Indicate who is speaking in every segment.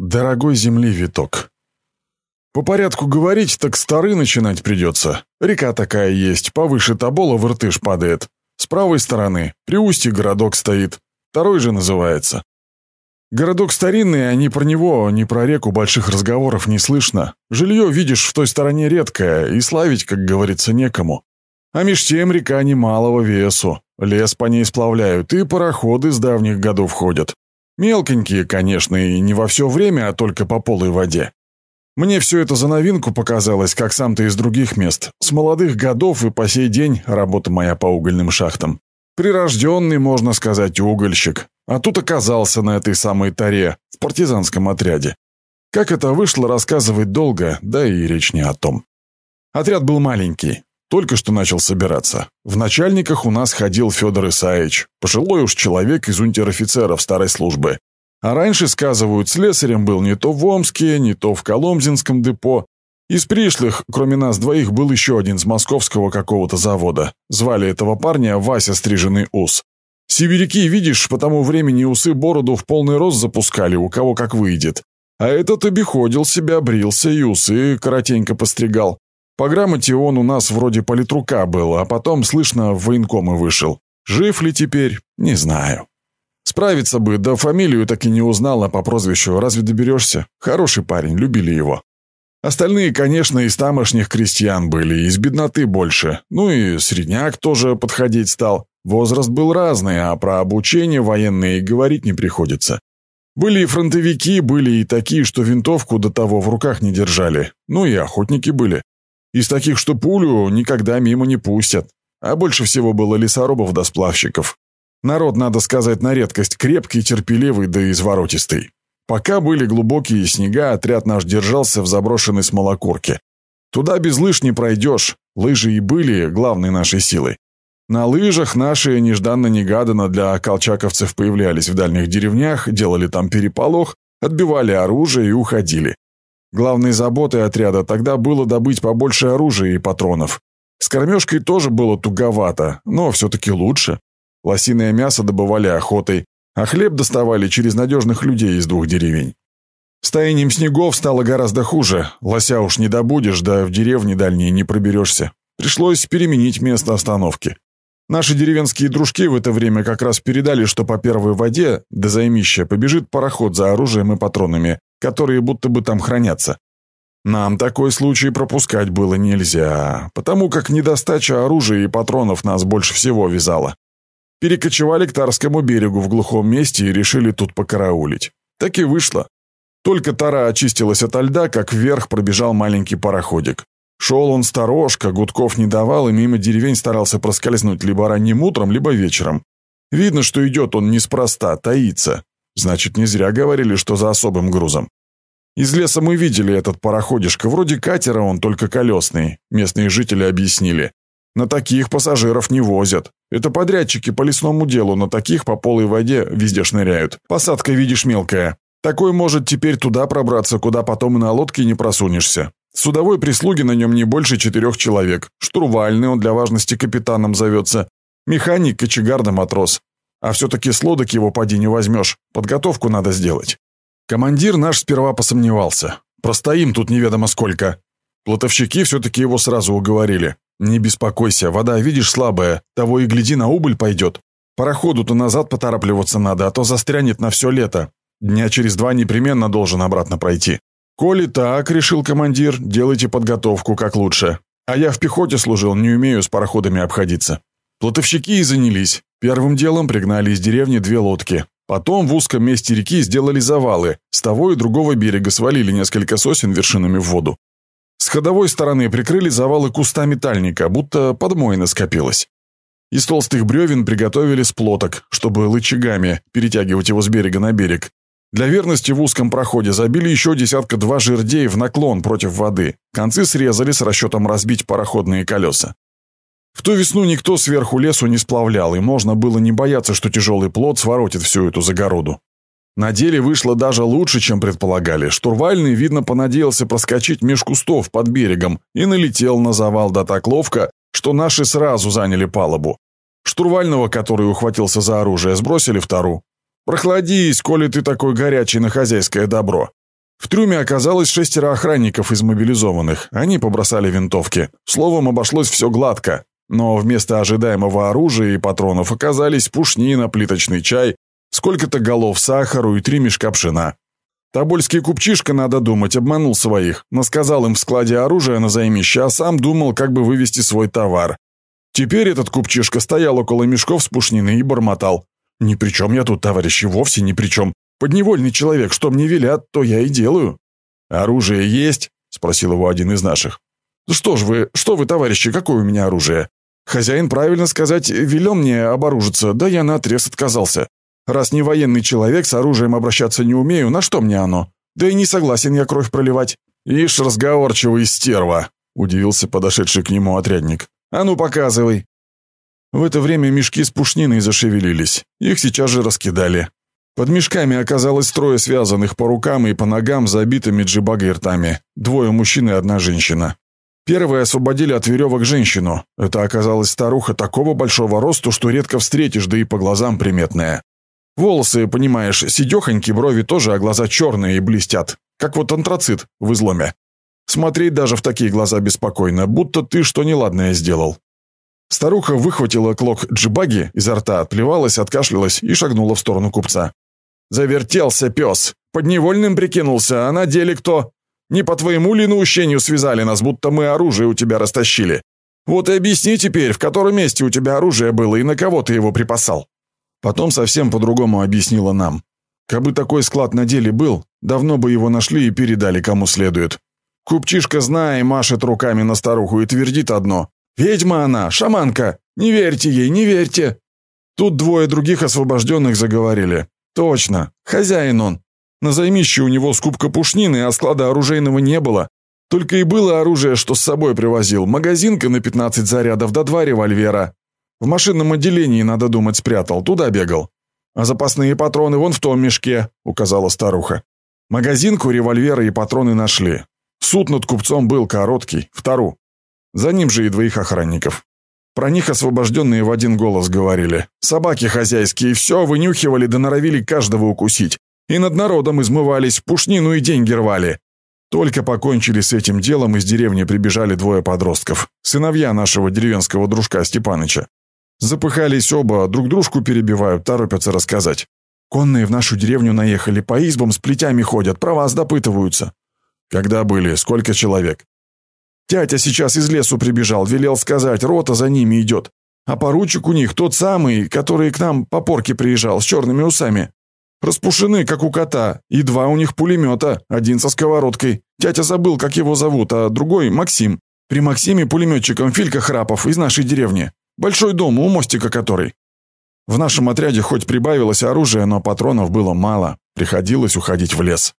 Speaker 1: Дорогой земли виток. По порядку говорить, так стары начинать придется. Река такая есть, повыше Тобола в Иртыш падает. С правой стороны, при устье городок стоит. Второй же называется. Городок старинный, а ни про него, ни про реку больших разговоров не слышно. Жилье, видишь, в той стороне редкое, и славить, как говорится, некому. А меж тем река немалого весу. Лес по ней сплавляют, и пароходы с давних годов ходят. Мелконькие, конечно, и не во все время, а только по полой воде. Мне все это за новинку показалось, как сам-то из других мест. С молодых годов и по сей день работа моя по угольным шахтам. Прирожденный, можно сказать, угольщик. А тут оказался на этой самой таре, в партизанском отряде. Как это вышло, рассказывать долго, да и речь не о том. Отряд был маленький, только что начал собираться. В начальниках у нас ходил Федор Исаевич, пожилой уж человек из унтер-офицеров старой службы. А раньше, сказывают, слесарем был не то в Омске, не то в Коломзинском депо. Из пришлых, кроме нас двоих, был еще один с московского какого-то завода. Звали этого парня Вася Стриженный Ус. Сибиряки, видишь, по тому времени усы бороду в полный рост запускали, у кого как выйдет. А этот обиходил себя, брился и усы коротенько постригал. По грамоте он у нас вроде политрука был, а потом, слышно, в военкомы вышел. Жив ли теперь? Не знаю. Справиться бы, да фамилию так и не узнал, а по прозвищу разве доберешься? Хороший парень, любили его. Остальные, конечно, из тамошних крестьян были, из бедноты больше. Ну и средняк тоже подходить стал. Возраст был разный, а про обучение военное и говорить не приходится. Были и фронтовики, были и такие, что винтовку до того в руках не держали. Ну и охотники были. Из таких, что пулю никогда мимо не пустят. А больше всего было лесорубов да сплавщиков. Народ, надо сказать, на редкость крепкий, терпеливый да изворотистый. Пока были глубокие снега, отряд наш держался в заброшенной смолокурке. Туда без лыж не пройдешь, лыжи и были главной нашей силой. На лыжах наши нежданно-негаданно для колчаковцев появлялись в дальних деревнях, делали там переполох, отбивали оружие и уходили. Главной заботой отряда тогда было добыть побольше оружия и патронов. С кормежкой тоже было туговато, но все-таки лучше. Лосиное мясо добывали охотой, а хлеб доставали через надежных людей из двух деревень. С таянием снегов стало гораздо хуже. Лося уж не добудешь, да в деревне дальние не проберешься. Пришлось переменить место остановки. Наши деревенские дружки в это время как раз передали, что по первой воде до займища побежит пароход за оружием и патронами, которые будто бы там хранятся. Нам такой случай пропускать было нельзя, потому как недостача оружия и патронов нас больше всего вязала. Перекочевали к Тарскому берегу в глухом месте и решили тут покараулить. Так и вышло. Только Тара очистилась от льда, как вверх пробежал маленький пароходик. Шел он сторожка, гудков не давал и мимо деревень старался проскользнуть либо ранним утром, либо вечером. Видно, что идет он неспроста, таится. Значит, не зря говорили, что за особым грузом. Из леса мы видели этот пароходишко, вроде катера он, только колесный. Местные жители объяснили. На таких пассажиров не возят. Это подрядчики по лесному делу, на таких по полой воде везде шныряют. Посадка, видишь, мелкая. Такой может теперь туда пробраться, куда потом и на лодке не просунешься. Судовой прислуги на нем не больше четырех человек. Штурвальный он для важности капитаном зовется. Механик, кочегар да матрос. А все-таки с лодок его поди не возьмешь. Подготовку надо сделать. Командир наш сперва посомневался. Простоим тут неведомо сколько. Плотовщики все-таки его сразу уговорили. Не беспокойся, вода, видишь, слабая. Того и гляди, на убыль пойдет. Пароходу-то назад поторапливаться надо, а то застрянет на все лето. Дня через два непременно должен обратно пройти. Коли так, решил командир, делайте подготовку как лучше. А я в пехоте служил, не умею с пароходами обходиться. Плотовщики и занялись. Первым делом пригнали из деревни две лодки. Потом в узком месте реки сделали завалы. С того и другого берега свалили несколько сосен вершинами в воду. С ходовой стороны прикрыли завалы кустами тальника, будто подмойно скопилось. Из толстых бревен приготовили сплоток, чтобы лычагами перетягивать его с берега на берег. Для верности в узком проходе забили еще десятка-два жердей в наклон против воды. Концы срезали с расчетом разбить пароходные колеса. В ту весну никто сверху лесу не сплавлял, и можно было не бояться, что тяжелый плод своротит всю эту загороду. На деле вышло даже лучше, чем предполагали. Штурвальный, видно, понадеялся проскочить меж кустов под берегом и налетел на завал да так ловко, что наши сразу заняли палубу. Штурвального, который ухватился за оружие, сбросили в. «Прохладись, коли ты такой горячий на хозяйское добро. В трюме оказалось шестеро охранников из мобилизованных. Они побросали винтовки. Словом, обошлось все гладко. Но вместо ожидаемого оружия и патронов оказались пушнина, плиточный чай, сколько-то голов сахару и три мешка пшена. Тобольский купчишка, надо думать, обманул своих, насказал им в складе оружия на займище, а сам думал, как бы вывести свой товар. Теперь этот купчишка стоял около мешков с пушниной и бормотал. «Ни при чем я тут, товарищи, вовсе ни при чем. Подневольный человек, что мне велят, то я и делаю». «Оружие есть?» – спросил его один из наших. «Что ж вы, что вы, товарищи, какое у меня оружие? Хозяин, правильно сказать, велел мне оборужиться, да я наотрез отказался. Раз не военный человек, с оружием обращаться не умею, на что мне оно? Да и не согласен я кровь проливать». «Ишь, разговорчивый стерва!» – удивился подошедший к нему отрядник. «А ну, показывай!» В это время мешки с пушниной зашевелились. Их сейчас же раскидали. Под мешками оказалось трое связанных по рукам и по ногам забитыми джибагой ртами. Двое мужчин и одна женщина. Первые освободили от веревок женщину. Это оказалась старуха такого большого росту, что редко встретишь, да и по глазам приметная. Волосы, понимаешь, сидехоньки, брови тоже, а глаза черные и блестят. Как вот антрацит в изломе. Смотреть даже в такие глаза беспокойно, будто ты что неладное сделал. Старуха выхватила клок джибаги изо рта, отплевалась, откашлялась и шагнула в сторону купца. «Завертелся пес! Подневольным прикинулся, а на деле кто? Не по твоему ли наущению связали нас, будто мы оружие у тебя растащили? Вот и объясни теперь, в котором месте у тебя оружие было и на кого ты его припасал». Потом совсем по-другому объяснила нам. Кабы такой склад на деле был, давно бы его нашли и передали кому следует. Купчишка, зная, машет руками на старуху и твердит одно. «Ведьма она, шаманка! Не верьте ей, не верьте!» Тут двое других освобожденных заговорили. «Точно, хозяин он. На займище у него скупка пушнины, а склада оружейного не было. Только и было оружие, что с собой привозил. Магазинка на 15 зарядов да два револьвера. В машинном отделении, надо думать, спрятал, туда бегал. А запасные патроны вон в том мешке», — указала старуха. Магазинку, револьверы и патроны нашли. Суд над купцом был короткий, втору. За ним же и двоих охранников. Про них освобожденные в один голос говорили. Собаки хозяйские все вынюхивали да норовили каждого укусить. И над народом измывались, пушнину и деньги рвали. Только покончили с этим делом, из деревни прибежали двое подростков. Сыновья нашего деревенского дружка Степаныча. Запыхались оба, друг дружку перебивают, торопятся рассказать. Конные в нашу деревню наехали, по избам с плетями ходят, про вас допытываются. «Когда были? Сколько человек?» «Тятя сейчас из лесу прибежал, велел сказать, рота за ними идет. А поручик у них тот самый, который к нам по порке приезжал, с черными усами. Распушены, как у кота, и два у них пулемета, один со сковородкой. Тятя забыл, как его зовут, а другой — Максим. При Максиме пулеметчиком Филька Храпов из нашей деревни. Большой дом, у мостика который. В нашем отряде хоть прибавилось оружие, но патронов было мало. Приходилось уходить в лес.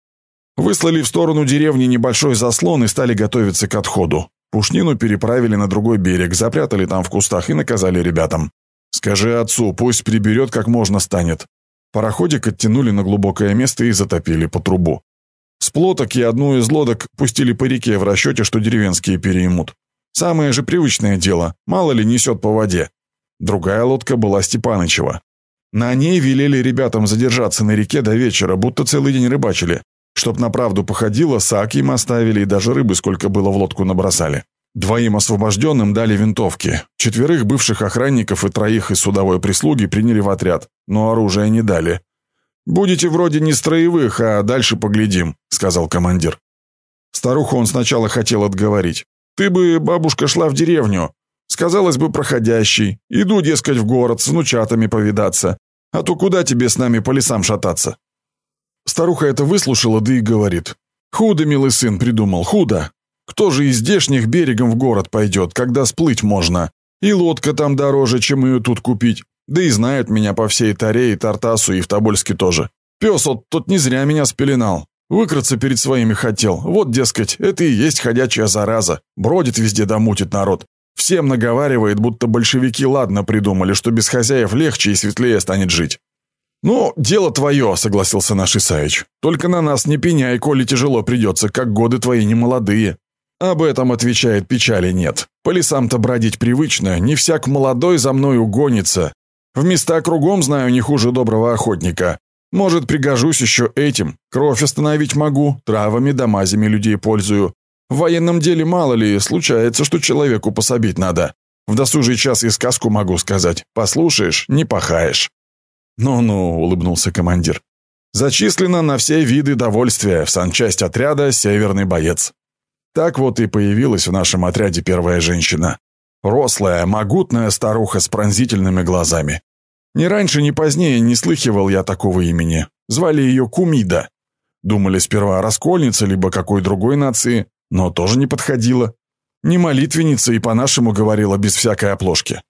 Speaker 1: Выслали в сторону деревни небольшой заслон и стали готовиться к отходу. Пушнину переправили на другой берег, запрятали там в кустах и наказали ребятам. «Скажи отцу, пусть приберет как можно станет». Пароходик оттянули на глубокое место и затопили по трубу. С плоток и одну из лодок пустили по реке в расчете, что деревенские переймут. Самое же привычное дело, мало ли несет по воде. Другая лодка была Степанычева. На ней велели ребятам задержаться на реке до вечера, будто целый день рыбачили. Чтоб на правду походило, сак им оставили и даже рыбы сколько было в лодку набросали. Двоим освобожденным дали винтовки. Четверых бывших охранников и троих из судовой прислуги приняли в отряд, но оружие не дали. «Будете вроде не строевых, а дальше поглядим», — сказал командир. Старуху он сначала хотел отговорить. «Ты бы, бабушка, шла в деревню. Сказалось бы проходящий. Иду, дескать, в город с внучатами повидаться. А то куда тебе с нами по лесам шататься?» Старуха это выслушала, да и говорит. «Худо, милый сын, придумал, худо. Кто же из здешних берегом в город пойдет, когда сплыть можно? И лодка там дороже, чем ее тут купить. Да и знают меня по всей Таре и Тартасу, и в Тобольске тоже. Пес вот тот не зря меня спеленал. Выкрыться перед своими хотел. Вот, дескать, это и есть ходячая зараза. Бродит везде да мутит народ. Всем наговаривает, будто большевики ладно придумали, что без хозяев легче и светлее станет жить. «Ну, дело твое», — согласился наш Исаич. «Только на нас не пеняй, коли тяжело придется, как годы твои не молодые». Об этом, отвечает, печали нет. По лесам-то бродить привычно, не всяк молодой за мной угонится. В места кругом знаю не хуже доброго охотника. Может, пригожусь еще этим. Кровь остановить могу, травами да мазями людей пользую. В военном деле мало ли, случается, что человеку пособить надо. В досужий час и сказку могу сказать. Послушаешь, не пахаешь». «Ну-ну», — улыбнулся командир. «Зачислено на все виды довольствия в санчасть отряда «Северный боец». Так вот и появилась в нашем отряде первая женщина. Рослая, могутная старуха с пронзительными глазами. Ни раньше, ни позднее не слыхивал я такого имени. Звали ее Кумида. Думали сперва раскольница, либо какой другой нации, но тоже не подходила. Не молитвенница и по-нашему говорила без всякой оплошки.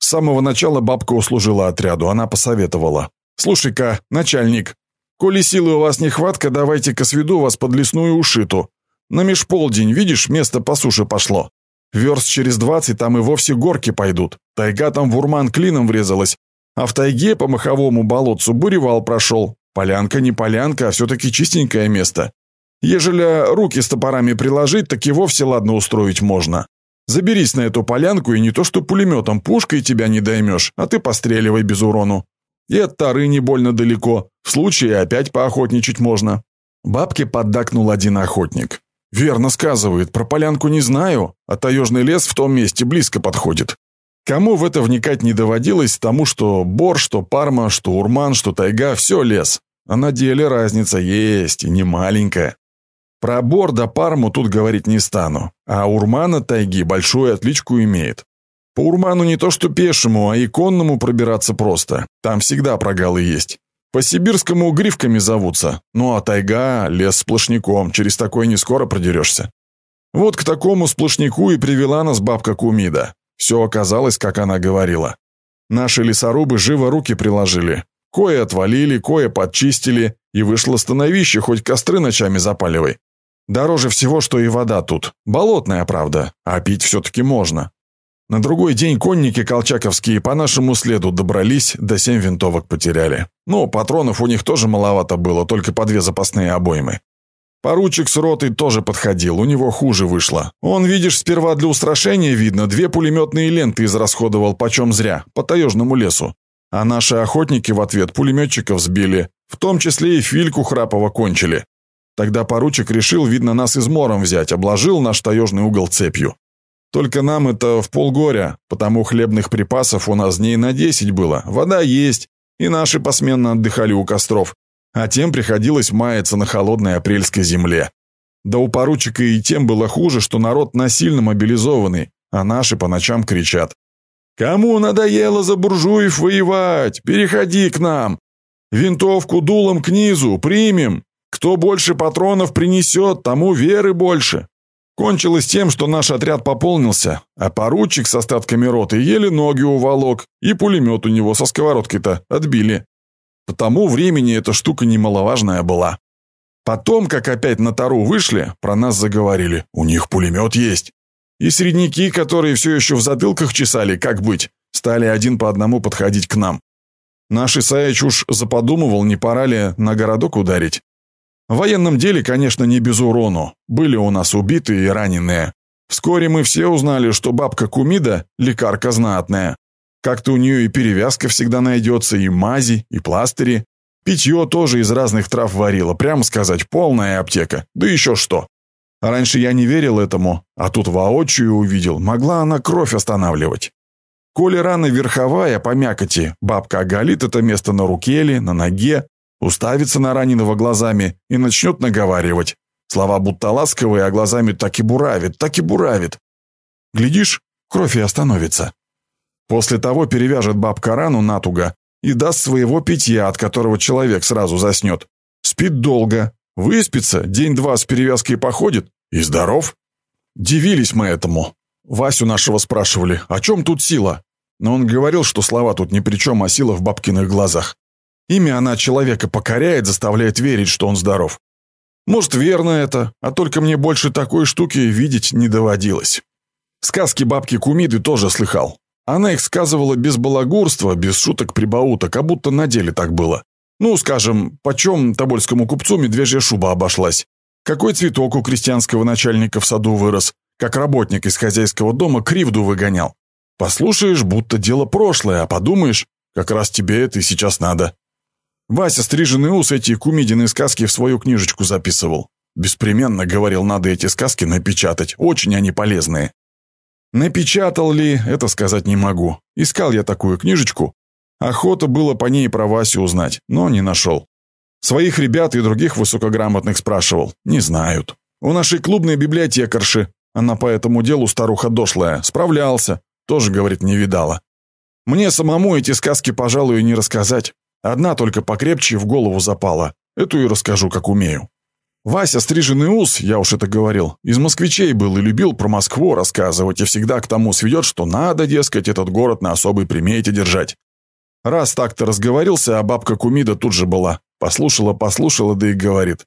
Speaker 1: С самого начала бабка услужила отряду, она посоветовала. «Слушай-ка, начальник, коли силы у вас нехватка, давайте-ка сведу вас под лесную ушиту. На межполдень, видишь, место по суше пошло. Верст через двадцать там и вовсе горки пойдут. Тайга там в урман клином врезалась. А в тайге по маховому болотцу буревал прошел. Полянка не полянка, а все-таки чистенькое место. Ежели руки с топорами приложить, так и вовсе ладно устроить можно. Заберись на эту полянку, и не то что пулеметом, пушкой тебя не доймешь, а ты постреливай без урону. И от тары не больно далеко, в случае опять поохотничать можно». Бабке поддакнул один охотник. «Верно сказывает, про полянку не знаю, а таежный лес в том месте близко подходит. Кому в это вникать не доводилось, тому, что бор, что парма, что урман, что тайга – все лес. А на деле разница есть, и не маленькая. Про бор да парму тут говорить не стану, а урмана тайги большую отличку имеет. По урману не то что пешему, а и конному пробираться просто. Там всегда прогалы есть. По-сибирскому грифками зовутся. Ну а тайга – лес сплошняком, через такой не скоро продерешься. Вот к такому сплошняку и привела нас бабка Кумида. Все оказалось, как она говорила. Наши лесорубы живо руки приложили. Кое отвалили, кое подчистили, и вышло становище, хоть костры ночами запаливай. Дороже всего, что и вода тут. Болотная, правда, а пить все-таки можно. На другой день конники колчаковские по нашему следу добрались, до семь винтовок потеряли. Ну, патронов у них тоже маловато было, только по две запасные обоймы. Поручик с ротой тоже подходил, у него хуже вышло. Он, видишь, сперва для устрашения, видно, две пулеметные ленты израсходовал почем зря, по таежному лесу. А наши охотники в ответ пулеметчиков сбили, в том числе и Фильку Храпова кончили. Тогда поручик решил, видно, нас измором взять, обложил наш таежный угол цепью. Только нам это в полгоря, потому хлебных припасов у нас дней на десять было. Вода есть, и наши посменно отдыхали у костров. А тем приходилось маяться на холодной апрельской земле. Да у поручика и тем было хуже, что народ насильно мобилизованный, а наши по ночам кричат. «Кому надоело за буржуев воевать? Переходи к нам! Винтовку дулом к низу, примем! Кто больше патронов принесет, тому веры больше!» Кончилось тем, что наш отряд пополнился, а поручик с остатками роты еле ноги уволок, и пулемет у него со сковородкой-то отбили. По тому времени эта штука немаловажная была. Потом, как опять на Тару вышли, про нас заговорили. У них пулемет есть. И средники, которые все еще в затылках чесали, как быть, стали один по одному подходить к нам. Наш Исаич уж заподумывал, не пора ли на городок ударить. В военном деле, конечно, не без урону. Были у нас убитые и раненые. Вскоре мы все узнали, что бабка Кумида – лекарка знатная. Как-то у нее и перевязка всегда найдется, и мази, и пластыри. Питье тоже из разных трав варила, прямо сказать, полная аптека. Да еще что. Раньше я не верил этому, а тут воочию увидел, могла она кровь останавливать. Коли рана верховая по мякоти, бабка оголит это место на руке или на ноге, уставится на раненого глазами и начнет наговаривать. Слова будто ласковые, а глазами так и буравит, так и буравит. Глядишь, кровь и остановится. После того перевяжет бабка рану натуго и даст своего питья, от которого человек сразу заснет. Спит долго, выспится, день-два с перевязкой походит и здоров. Дивились мы этому. Васю нашего спрашивали, о чем тут сила? Но он говорил, что слова тут ни при чем, а сила в бабкиных глазах. Ими она человека покоряет, заставляет верить, что он здоров. Может, верно это, а только мне больше такой штуки видеть не доводилось. Сказки бабки Кумиды тоже слыхал. Она их сказывала без балагурства, без шуток-прибауток, как будто на деле так было. Ну, скажем, почем тобольскому купцу медвежья шуба обошлась? Какой цветок у крестьянского начальника в саду вырос? Как работник из хозяйского дома кривду выгонял? Послушаешь, будто дело прошлое, а подумаешь, как раз тебе это и сейчас надо. Вася Стриженный Ус эти кумидины сказки в свою книжечку записывал. Беспременно говорил, надо эти сказки напечатать, очень они полезные. Напечатал ли, это сказать не могу. Искал я такую книжечку. Охота было по ней про Васю узнать, но не нашел. Своих ребят и других высокограмотных спрашивал. Не знают. У нашей клубной библиотекарши, она по этому делу старуха дошлая, справлялся. Тоже, говорит, не видала. Мне самому эти сказки, пожалуй, не рассказать. Одна только покрепче в голову запала. Эту и расскажу, как умею. Вася Стриженный Ус, я уж это говорил, из москвичей был и любил про Москву рассказывать, и всегда к тому сведет, что надо, дескать, этот город на особой примете держать. Раз так-то разговорился, а бабка Кумида тут же была. Послушала-послушала, да и говорит.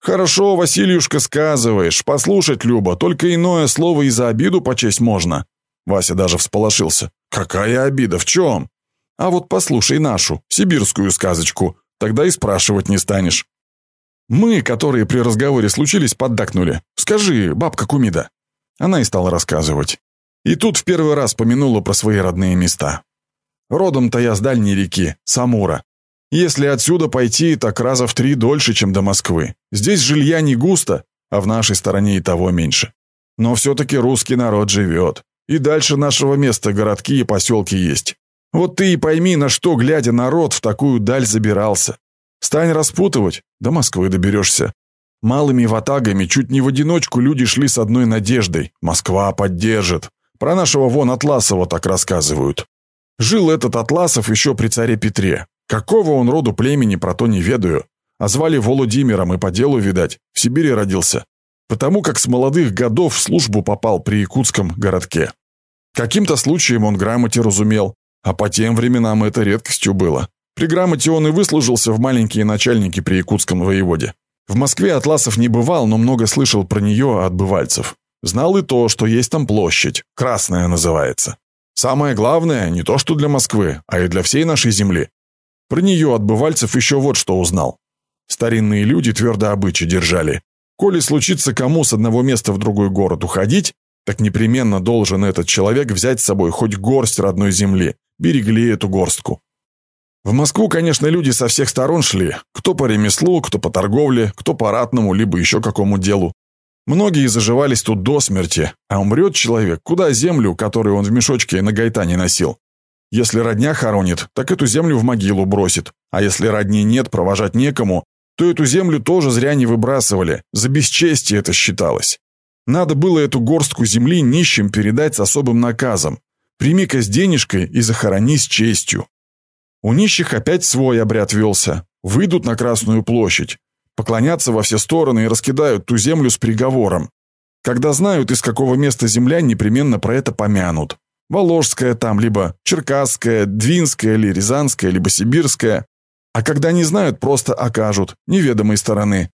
Speaker 1: «Хорошо, Васильюшка, сказываешь. Послушать, Люба, только иное слово и за обиду почесть можно». Вася даже всполошился. «Какая обида? В чем?» «А вот послушай нашу, сибирскую сказочку. Тогда и спрашивать не станешь». Мы, которые при разговоре случились, поддакнули. «Скажи, бабка Кумида». Она и стала рассказывать. И тут в первый раз помянула про свои родные места. Родом-то я с дальней реки, Самура. Если отсюда пойти, так раза в три дольше, чем до Москвы. Здесь жилья не густо, а в нашей стороне и того меньше. Но все-таки русский народ живет. И дальше нашего места городки и поселки есть. Вот ты и пойми, на что, глядя, народ в такую даль забирался. Стань распутывать, до Москвы доберешься. Малыми ватагами чуть не в одиночку люди шли с одной надеждой. Москва поддержит. Про нашего вон Атласова так рассказывают. Жил этот Атласов еще при царе Петре. Какого он роду племени, про то не ведаю. А звали Володимиром и по делу, видать, в Сибири родился. Потому как с молодых годов в службу попал при якутском городке. Каким-то случаем он грамоте разумел, а по тем временам это редкостью было. При грамоте он и выслужился в маленькие начальники при якутском воеводе. В Москве Атласов не бывал, но много слышал про нее от бывальцев. Знал и то, что есть там площадь, Красная называется. Самое главное, не то что для Москвы, а и для всей нашей земли. Про нее от бывальцев еще вот что узнал. Старинные люди твердо обычаи держали. Коли случится кому с одного места в другой город уходить, так непременно должен этот человек взять с собой хоть горсть родной земли. Берегли эту горстку. В Москву, конечно, люди со всех сторон шли. Кто по ремеслу, кто по торговле, кто по ратному, либо еще какому делу. Многие заживались тут до смерти, а умрет человек, куда землю, которую он в мешочке на гайтане носил. Если родня хоронит, так эту землю в могилу бросит, а если родни нет, провожать некому, то эту землю тоже зря не выбрасывали, за бесчестие это считалось. Надо было эту горстку земли нищим передать с особым наказом. Прими-ка с денежкой и захорони с честью. У нищих опять свой обряд велся. Выйдут на Красную площадь, поклонятся во все стороны и раскидают ту землю с приговором. Когда знают, из какого места земля, непременно про это помянут. Воложская там, либо Черкасская, Двинская или Рязанская, либо Сибирская. А когда не знают, просто окажут, неведомой стороны.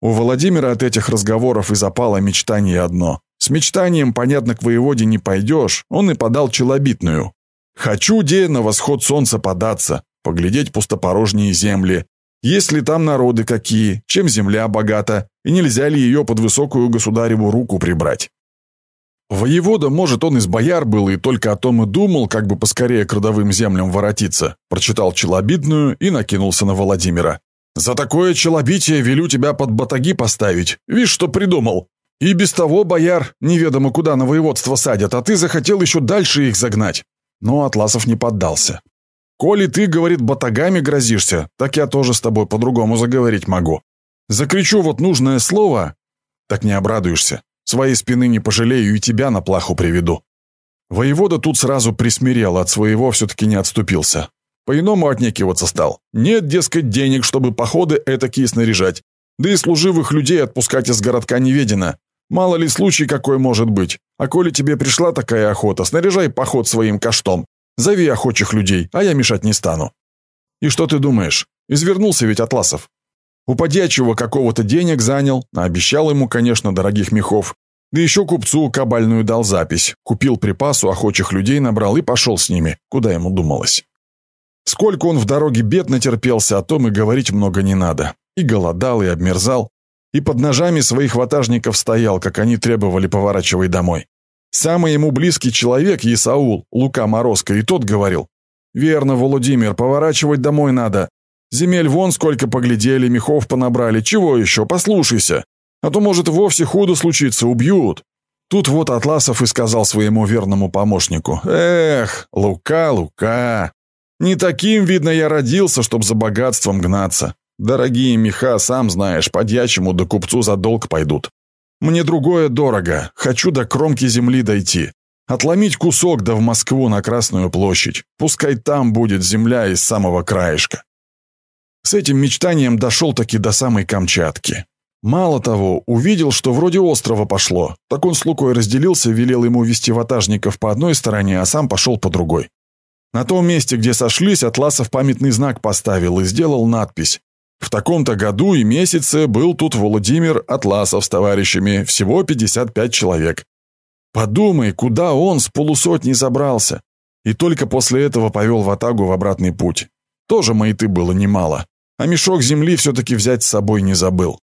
Speaker 1: У Владимира от этих разговоров и запало мечтание одно. С мечтанием, понятно, к воеводе не пойдешь, он и подал челобитную. «Хочу, де на восход солнца податься, поглядеть пустопорожние земли, есть ли там народы какие, чем земля богата, и нельзя ли ее под высокую государеву руку прибрать. Воевода, может, он из бояр был и только о том и думал, как бы поскорее к родовым землям воротиться, прочитал челобитную и накинулся на Владимира. «За такое челобитие велю тебя под батаги поставить. Видишь, что придумал. И без того бояр неведомо куда на воеводство садят, а ты захотел еще дальше их загнать». Но Атласов не поддался. Коли ты, говорит, батагами грозишься, так я тоже с тобой по-другому заговорить могу. Закричу вот нужное слово, так не обрадуешься. Своей спины не пожалею и тебя на плаху приведу. Воевода тут сразу присмирел, от своего все-таки не отступился. По-иному отнекиваться стал. Нет, дескать, денег, чтобы походы этакие снаряжать. Да и служивых людей отпускать из городка не ведено. Мало ли случай какой может быть. А коли тебе пришла такая охота, снаряжай поход своим каштом. Зови охочих людей, а я мешать не стану. И что ты думаешь? Извернулся ведь Атласов. У подьячего какого-то денег занял, обещал ему, конечно, дорогих мехов. Да еще купцу кабальную дал запись. Купил припасу, охочих людей набрал и пошел с ними, куда ему думалось. Сколько он в дороге бед натерпелся, о том и говорить много не надо. И голодал, и обмерзал, и под ножами своих ватажников стоял, как они требовали, поворачивай домой. Самый ему близкий человек, Исаул, Лука Морозко, и тот говорил, «Верно, Владимир, поворачивать домой надо. Земель вон сколько поглядели, мехов понабрали. Чего еще? Послушайся. А то, может, вовсе худо случится, убьют. Тут вот Атласов и сказал своему верному помощнику. «Эх, Лука, Лука, не таким, видно, я родился, чтоб за богатством гнаться. Дорогие меха, сам знаешь, подьячему да купцу за долг пойдут. Мне другое дорого, хочу до кромки земли дойти. Отломить кусок да в Москву на Красную площадь. Пускай там будет земля из самого краешка». С этим мечтанием дошел таки до самой Камчатки. Мало того, увидел, что вроде острова пошло. Так он с Лукой разделился, велел ему вести ватажников по одной стороне, а сам пошел по другой. На том месте, где сошлись, Атласов памятный знак поставил и сделал надпись. В таком-то году и месяце был тут Владимир Атласов с товарищами, всего 55 человек. Подумай, куда он с полусотни забрался. И только после этого повел Ватагу в обратный путь. Тоже маяты было немало. А мешок земли все-таки взять с собой не забыл.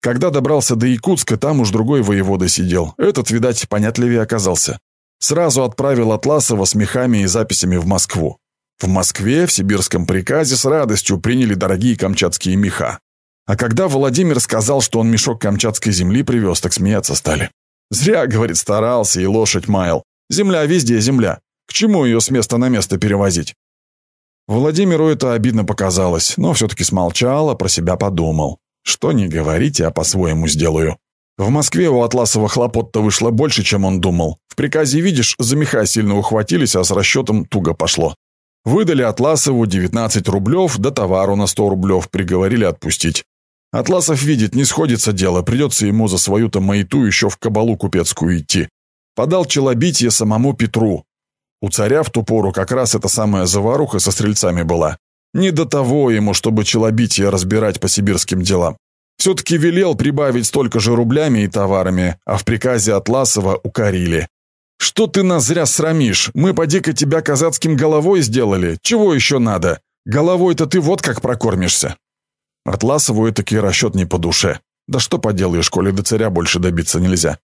Speaker 1: Когда добрался до Якутска, там уж другой воевода сидел. Этот, видать, понятливее оказался. Сразу отправил Атласова с мехами и записями в Москву. В Москве в сибирском приказе с радостью приняли дорогие камчатские меха. А когда Владимир сказал, что он мешок камчатской земли привез, так смеяться стали. Зря, говорит, старался и лошадь маял. Земля везде земля. К чему ее с места на место перевозить? Владимиру это обидно показалось, но все-таки смолчал, а про себя подумал. Что не говорите, а по-своему сделаю. В Москве у Атласова хлопот-то вышло больше, чем он думал. В приказе, видишь, за меха сильно ухватились, а с расчетом туго пошло. Выдали Атласову 19 рублев, до товару на 100 рублев приговорили отпустить. Атласов видит, не сходится дело, придется ему за свою-то маяту еще в кабалу купецкую идти. Подал челобитие самому Петру. У царя в ту пору как раз эта самая заваруха со стрельцами была. Не до того ему, чтобы челобитие разбирать по сибирским делам. Все-таки велел прибавить столько же рублями и товарами, а в приказе Атласова укорили. «Что ты нас зря срамишь? Мы поди-ка тебя казацким головой сделали. Чего еще надо? Головой-то ты вот как прокормишься». Атласову этакий расчет не по душе. Да что поделаешь, коли до царя больше добиться нельзя.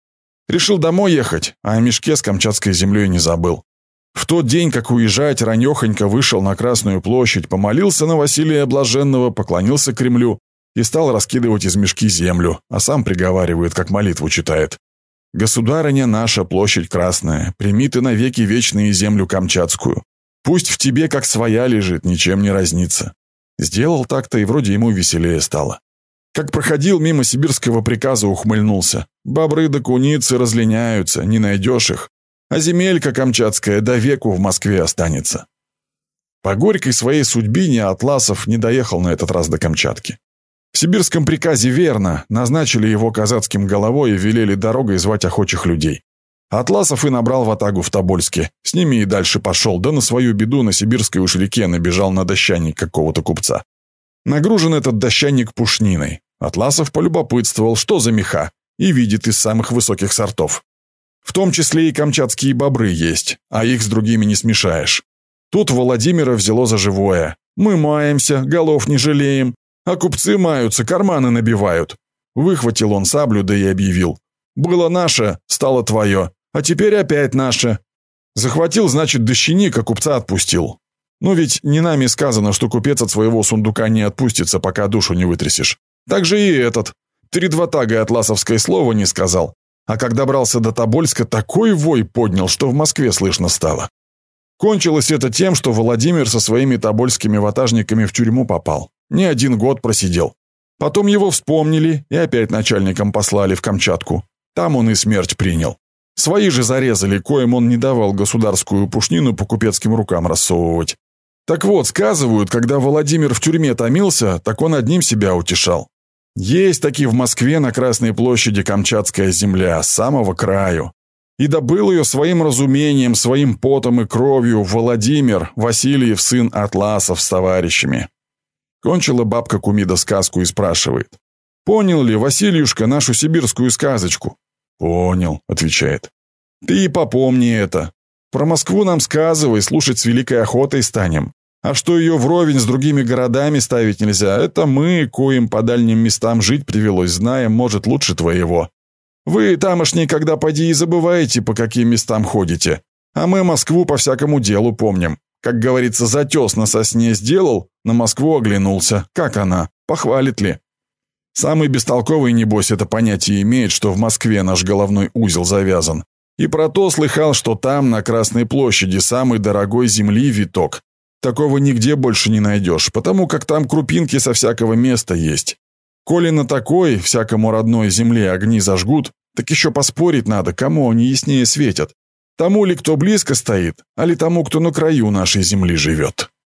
Speaker 1: Решил домой ехать, а о мешке с камчатской землей не забыл. В тот день, как уезжать, ранехонько вышел на Красную площадь, помолился на Василия Блаженного, поклонился Кремлю и стал раскидывать из мешки землю, а сам приговаривает, как молитву читает. «Государыня наша, площадь красная, прими ты навеки вечные землю камчатскую. Пусть в тебе, как своя лежит, ничем не разнится». Сделал так-то, и вроде ему веселее стало. Как проходил мимо сибирского приказа, ухмыльнулся. Бобры да куницы разлиняются, не найдешь их а земелька камчатская до веку в Москве останется. По горькой своей судьбине Атласов не доехал на этот раз до Камчатки. В сибирском приказе верно, назначили его казацким головой и велели дорогой звать охочих людей. Атласов и набрал ватагу в Тобольске, с ними и дальше пошел, да на свою беду на сибирской уж реке набежал на дощанник какого-то купца. Нагружен этот дощанник пушниной. Атласов полюбопытствовал, что за меха, и видит из самых высоких сортов. В том числе и камчатские бобры есть, а их с другими не смешаешь. Тут Владимира взяло за живое. Мы маемся, голов не жалеем, а купцы маются, карманы набивают. Выхватил он саблю, да и объявил. Было наше, стало твое, а теперь опять наше. Захватил, значит, дощаник, а купца отпустил. Ну ведь не нами сказано, что купец от своего сундука не отпустится, пока душу не вытрясешь. Так же и этот. Три-два тага атласовское слово не сказал, а когда добрался до Тобольска, такой вой поднял, что в Москве слышно стало. Кончилось это тем, что Владимир со своими тобольскими ватажниками в тюрьму попал. Не один год просидел. Потом его вспомнили и опять начальником послали в Камчатку. Там он и смерть принял. Свои же зарезали, коим он не давал государскую пушнину по купецким рукам рассовывать. Так вот, сказывают, когда Владимир в тюрьме томился, так он одним себя утешал. Есть таки в Москве на Красной площади Камчатская земля, с самого краю. И добыл ее своим разумением, своим потом и кровью Владимир, Васильев, сын Атласов с товарищами. Кончила бабка Кумида сказку и спрашивает. «Понял ли, Васильюшка, нашу сибирскую сказочку?» «Понял», — отвечает. «Ты и попомни это. Про Москву нам сказывай, слушать с великой охотой станем. А что ее вровень с другими городами ставить нельзя, это мы, коим по дальним местам жить привелось, знаем, может, лучше твоего. Вы, тамошние, когда поди и забываете, по каким местам ходите. А мы Москву по всякому делу помним. Как говорится, затес на сосне сделал, на Москву оглянулся. Как она? Похвалит ли? Самый бестолковый, небось, это понятие имеет, что в Москве наш головной узел завязан. И про то слыхал, что там, на Красной площади, самый дорогой земли виток. Такого нигде больше не найдешь, потому как там крупинки со всякого места есть. Коли на такой, всякому родной земле огни зажгут, так еще поспорить надо, кому они яснее светят. Тому ли, кто близко стоит, а ли тому, кто на краю нашей земли живет.